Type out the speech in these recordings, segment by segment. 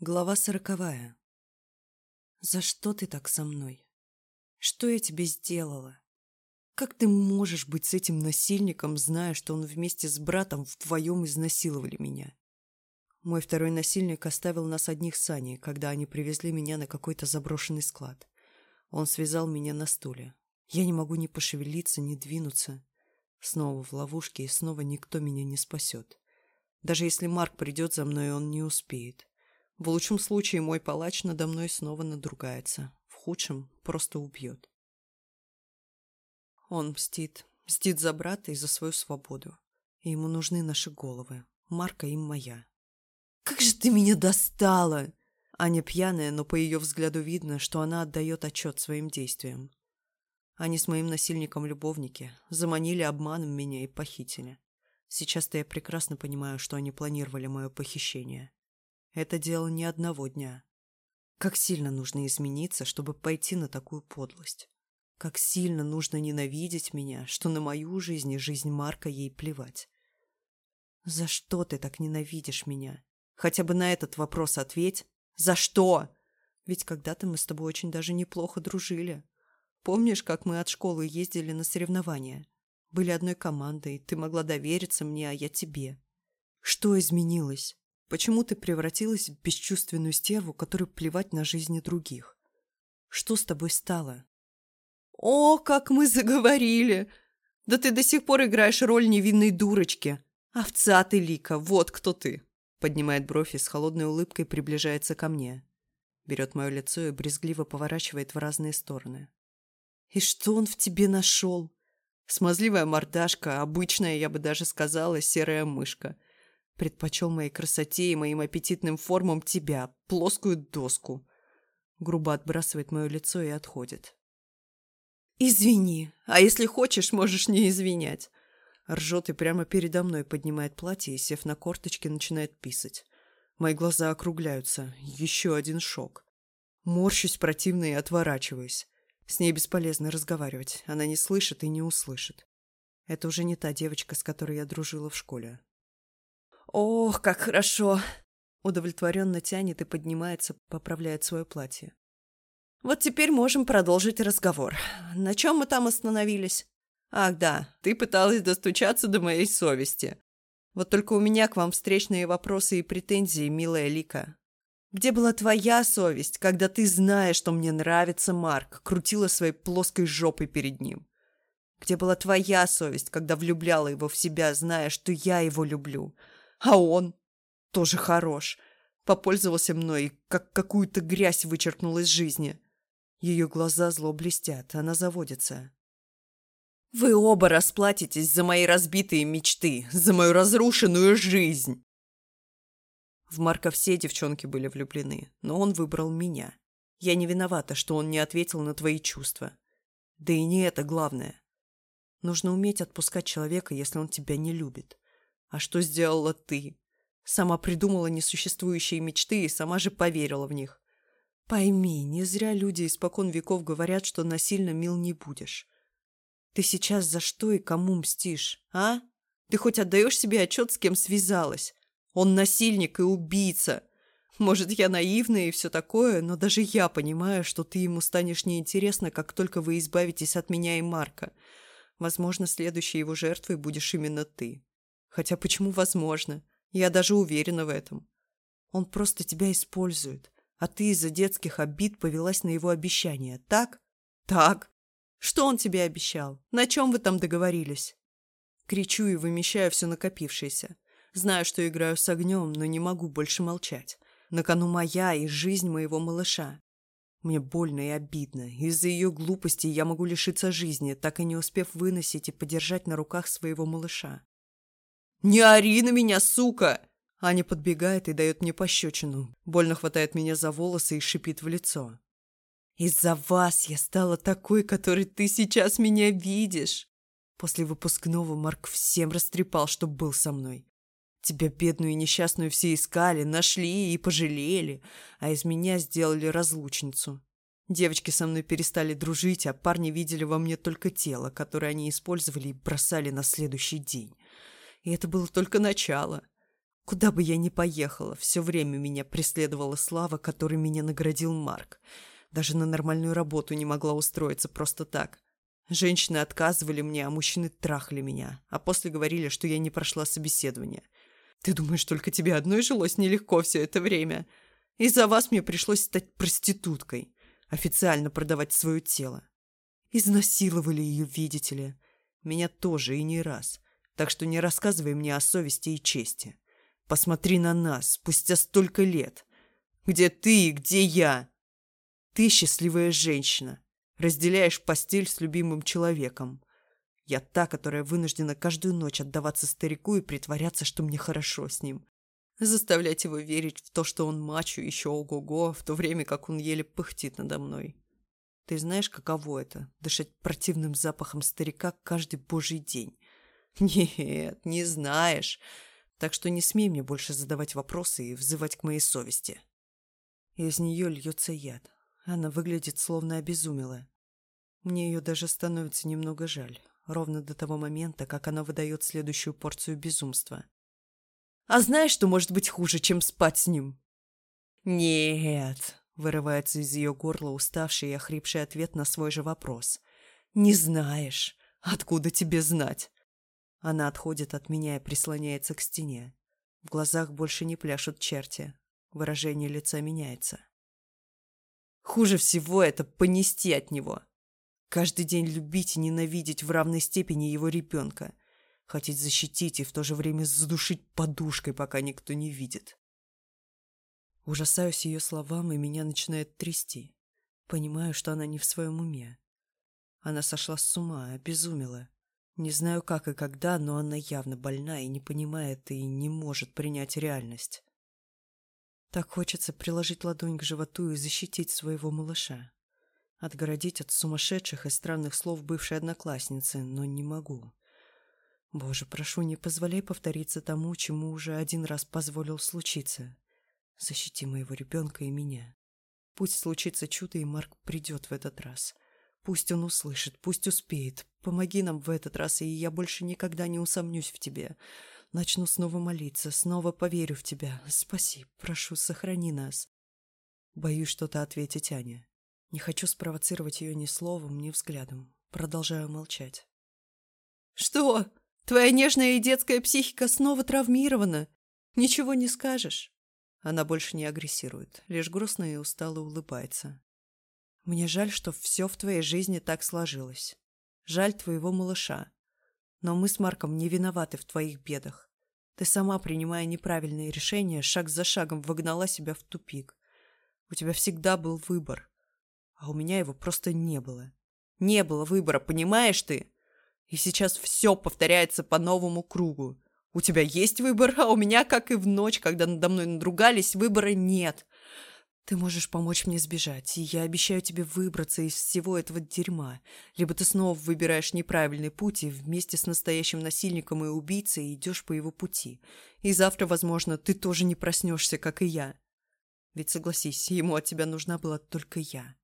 Глава сороковая. За что ты так со мной? Что я тебе сделала? Как ты можешь быть с этим насильником, зная, что он вместе с братом вдвоем изнасиловали меня? Мой второй насильник оставил нас одних с когда они привезли меня на какой-то заброшенный склад. Он связал меня на стуле. Я не могу ни пошевелиться, ни двинуться. Снова в ловушке, и снова никто меня не спасет. Даже если Марк придет за мной, он не успеет. В лучшем случае мой палач надо мной снова надругается. В худшем просто убьет. Он мстит. Мстит за брата и за свою свободу. И ему нужны наши головы. Марка им моя. «Как же ты меня достала!» Аня пьяная, но по ее взгляду видно, что она отдает отчет своим действиям. Они с моим насильником любовники, заманили обманом меня и похитили. Сейчас-то я прекрасно понимаю, что они планировали мое похищение. Это дело не одного дня. Как сильно нужно измениться, чтобы пойти на такую подлость. Как сильно нужно ненавидеть меня, что на мою жизнь и жизнь Марка ей плевать. За что ты так ненавидишь меня? Хотя бы на этот вопрос ответь. За что? Ведь когда-то мы с тобой очень даже неплохо дружили. Помнишь, как мы от школы ездили на соревнования? Были одной командой, ты могла довериться мне, а я тебе. Что изменилось? Почему ты превратилась в бесчувственную стерву, которой плевать на жизни других? Что с тобой стало? О, как мы заговорили! Да ты до сих пор играешь роль невинной дурочки. Овца ты, Лика, вот кто ты. Поднимает бровь и с холодной улыбкой приближается ко мне. Берет мое лицо и брезгливо поворачивает в разные стороны. И что он в тебе нашел? Смазливая мордашка, обычная, я бы даже сказала, серая мышка – Предпочел моей красоте и моим аппетитным формам тебя, плоскую доску. Грубо отбрасывает мое лицо и отходит. «Извини, а если хочешь, можешь не извинять». Ржет и прямо передо мной поднимает платье и, сев на корточки, начинает писать. Мои глаза округляются. Еще один шок. Морщусь противно и отворачиваюсь. С ней бесполезно разговаривать. Она не слышит и не услышит. Это уже не та девочка, с которой я дружила в школе. «Ох, как хорошо!» Удовлетворенно тянет и поднимается, поправляет свое платье. «Вот теперь можем продолжить разговор. На чем мы там остановились?» «Ах да, ты пыталась достучаться до моей совести. Вот только у меня к вам встречные вопросы и претензии, милая Лика. Где была твоя совесть, когда ты, зная, что мне нравится Марк, крутила своей плоской жопой перед ним? Где была твоя совесть, когда влюбляла его в себя, зная, что я его люблю?» А он тоже хорош. Попользовался мной, как какую-то грязь вычеркнул из жизни. Ее глаза зло блестят, она заводится. «Вы оба расплатитесь за мои разбитые мечты, за мою разрушенную жизнь!» В Марка все девчонки были влюблены, но он выбрал меня. Я не виновата, что он не ответил на твои чувства. Да и не это главное. Нужно уметь отпускать человека, если он тебя не любит. А что сделала ты? Сама придумала несуществующие мечты и сама же поверила в них. Пойми, не зря люди испокон веков говорят, что насильно мил не будешь. Ты сейчас за что и кому мстишь, а? Ты хоть отдаешь себе отчет, с кем связалась? Он насильник и убийца. Может, я наивная и все такое, но даже я понимаю, что ты ему станешь неинтересна, как только вы избавитесь от меня и Марка. Возможно, следующей его жертвой будешь именно ты. Хотя почему возможно? Я даже уверена в этом. Он просто тебя использует, а ты из-за детских обид повелась на его обещания, так? Так. Что он тебе обещал? На чем вы там договорились? Кричу и вымещаю все накопившееся. Знаю, что играю с огнем, но не могу больше молчать. На кону моя и жизнь моего малыша. Мне больно и обидно. Из-за ее глупости я могу лишиться жизни, так и не успев выносить и подержать на руках своего малыша. «Не ори на меня, сука!» Аня подбегает и дает мне пощечину. Больно хватает меня за волосы и шипит в лицо. «Из-за вас я стала такой, которой ты сейчас меня видишь!» После выпускного Марк всем растрепал, что был со мной. Тебя, бедную и несчастную, все искали, нашли и пожалели, а из меня сделали разлучницу. Девочки со мной перестали дружить, а парни видели во мне только тело, которое они использовали и бросали на следующий день. И это было только начало. Куда бы я ни поехала, все время меня преследовала слава, которой меня наградил Марк. Даже на нормальную работу не могла устроиться просто так. Женщины отказывали мне, а мужчины трахали меня, а после говорили, что я не прошла собеседование. Ты думаешь, только тебе одной жилось нелегко все это время? Из-за вас мне пришлось стать проституткой, официально продавать свое тело. Изнасиловали ее, видите ли. Меня тоже и не раз. Так что не рассказывай мне о совести и чести. Посмотри на нас, спустя столько лет. Где ты и где я? Ты счастливая женщина. Разделяешь постель с любимым человеком. Я та, которая вынуждена каждую ночь отдаваться старику и притворяться, что мне хорошо с ним. Заставлять его верить в то, что он мачо еще ого-го, в то время как он еле пыхтит надо мной. Ты знаешь, каково это — дышать противным запахом старика каждый божий день? Нет, не знаешь. Так что не смей мне больше задавать вопросы и взывать к моей совести. Из нее льется яд. Она выглядит словно обезумелая. Мне ее даже становится немного жаль, ровно до того момента, как она выдает следующую порцию безумства. «А знаешь, что может быть хуже, чем спать с ним?» «Нет», — вырывается из ее горла уставший и охрипший ответ на свой же вопрос. «Не знаешь. Откуда тебе знать? Она отходит от меня и прислоняется к стене. В глазах больше не пляшут черти. Выражение лица меняется. Хуже всего это понести от него. Каждый день любить и ненавидеть в равной степени его ребенка. Хотеть защитить и в то же время задушить подушкой, пока никто не видит. Ужасаюсь ее словам, и меня начинает трясти. Понимаю, что она не в своем уме. Она сошла с ума, обезумела. Не знаю как и когда, но она явно больна и не понимает и не может принять реальность. Так хочется приложить ладонь к животу и защитить своего малыша. Отгородить от сумасшедших и странных слов бывшей одноклассницы, но не могу. Боже, прошу, не позволяй повториться тому, чему уже один раз позволил случиться. Защити моего ребенка и меня. Пусть случится чудо, и Марк придет в этот раз. — Пусть он услышит, пусть успеет. Помоги нам в этот раз, и я больше никогда не усомнюсь в тебе. Начну снова молиться, снова поверю в тебя. Спаси, прошу, сохрани нас. Боюсь что-то ответить Аня. Не хочу спровоцировать ее ни словом, ни взглядом. Продолжаю молчать. «Что? Твоя нежная и детская психика снова травмирована? Ничего не скажешь?» Она больше не агрессирует, лишь грустно и устало улыбается. Мне жаль, что все в твоей жизни так сложилось. Жаль твоего малыша. Но мы с Марком не виноваты в твоих бедах. Ты сама, принимая неправильные решения, шаг за шагом вогнала себя в тупик. У тебя всегда был выбор. А у меня его просто не было. Не было выбора, понимаешь ты? И сейчас все повторяется по новому кругу. У тебя есть выбор, а у меня, как и в ночь, когда надо мной надругались, выбора нет. Ты можешь помочь мне сбежать, и я обещаю тебе выбраться из всего этого дерьма. Либо ты снова выбираешь неправильный путь и вместе с настоящим насильником и убийцей идешь по его пути. И завтра, возможно, ты тоже не проснешься, как и я. Ведь согласись, ему от тебя нужна была только я.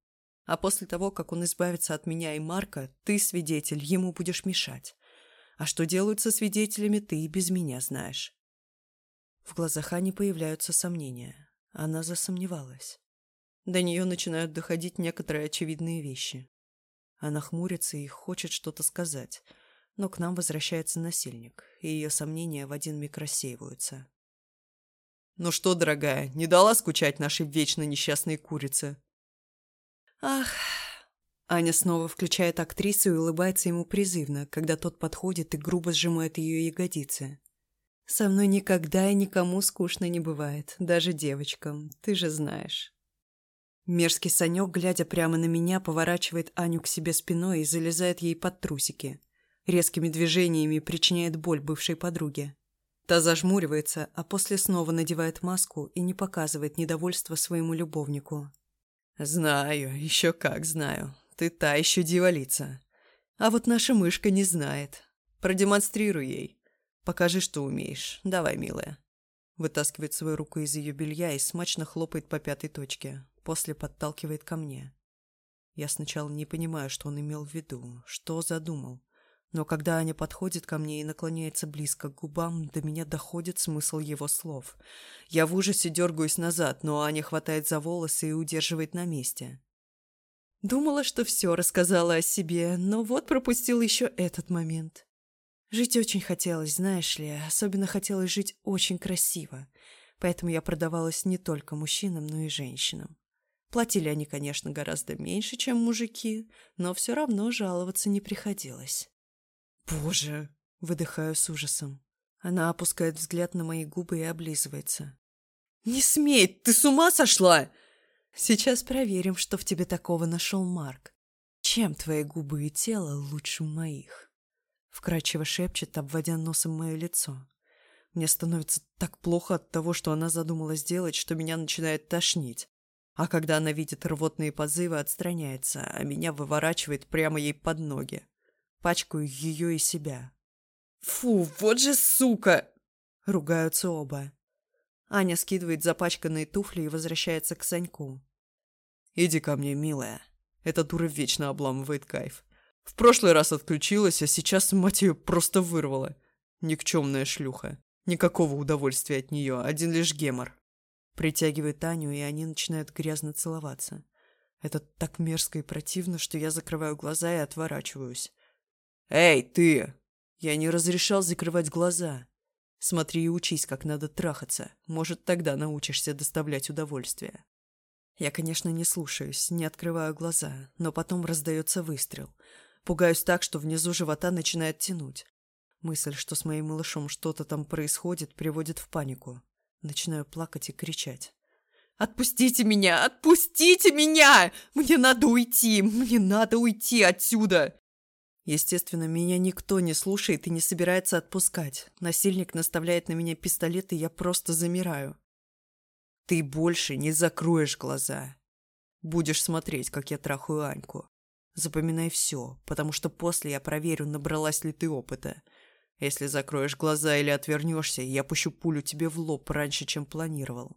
А после того, как он избавится от меня и Марка, ты, свидетель, ему будешь мешать. А что делают со свидетелями, ты и без меня знаешь. В глазах Ани появляются сомнения. Она засомневалась. До нее начинают доходить некоторые очевидные вещи. Она хмурится и хочет что-то сказать, но к нам возвращается насильник, и ее сомнения в один миг рассеиваются. «Ну что, дорогая, не дала скучать нашей вечно несчастной курице?» «Ах...» Аня снова включает актрису и улыбается ему призывно, когда тот подходит и грубо сжимает ее ягодицы. Со мной никогда и никому скучно не бывает, даже девочкам, ты же знаешь. Мерзкий Санек, глядя прямо на меня, поворачивает Аню к себе спиной и залезает ей под трусики. Резкими движениями причиняет боль бывшей подруге. Та зажмуривается, а после снова надевает маску и не показывает недовольства своему любовнику. «Знаю, еще как знаю. Ты та еще дьяволица. А вот наша мышка не знает. Продемонстрируй ей. «Покажи, что умеешь. Давай, милая». Вытаскивает свою руку из ее белья и смачно хлопает по пятой точке. После подталкивает ко мне. Я сначала не понимаю, что он имел в виду, что задумал. Но когда Аня подходит ко мне и наклоняется близко к губам, до меня доходит смысл его слов. Я в ужасе дергаюсь назад, но Аня хватает за волосы и удерживает на месте. Думала, что все рассказала о себе, но вот пропустил еще этот момент. Жить очень хотелось, знаешь ли, особенно хотелось жить очень красиво. Поэтому я продавалась не только мужчинам, но и женщинам. Платили они, конечно, гораздо меньше, чем мужики, но все равно жаловаться не приходилось. «Боже!» — выдыхаю с ужасом. Она опускает взгляд на мои губы и облизывается. «Не смей! Ты с ума сошла?» «Сейчас проверим, что в тебе такого нашел Марк. Чем твои губы и тело лучше моих?» Вкрадчиво шепчет, обводя носом мое лицо. Мне становится так плохо от того, что она задумала сделать, что меня начинает тошнить. А когда она видит рвотные позывы, отстраняется, а меня выворачивает прямо ей под ноги. Пачкаю ее и себя. «Фу, вот же сука!» Ругаются оба. Аня скидывает запачканные туфли и возвращается к Саньку. «Иди ко мне, милая. Эта дура вечно обламывает кайф. В прошлый раз отключилась, а сейчас, мать ее, просто вырвала. Никчемная шлюха. Никакого удовольствия от нее, один лишь гемор». Притягивает Аню, и они начинают грязно целоваться. Это так мерзко и противно, что я закрываю глаза и отворачиваюсь. «Эй, ты!» Я не разрешал закрывать глаза. Смотри и учись, как надо трахаться. Может, тогда научишься доставлять удовольствие. Я, конечно, не слушаюсь, не открываю глаза, но потом раздается выстрел. Пугаюсь так, что внизу живота начинает тянуть. Мысль, что с моим малышом что-то там происходит, приводит в панику. Начинаю плакать и кричать. «Отпустите меня! Отпустите меня! Мне надо уйти! Мне надо уйти отсюда!» Естественно, меня никто не слушает и не собирается отпускать. Насильник наставляет на меня пистолет, и я просто замираю. Ты больше не закроешь глаза. Будешь смотреть, как я трахаю Аньку. Запоминай все, потому что после я проверю, набралась ли ты опыта. Если закроешь глаза или отвернешься, я пущу пулю тебе в лоб раньше, чем планировал.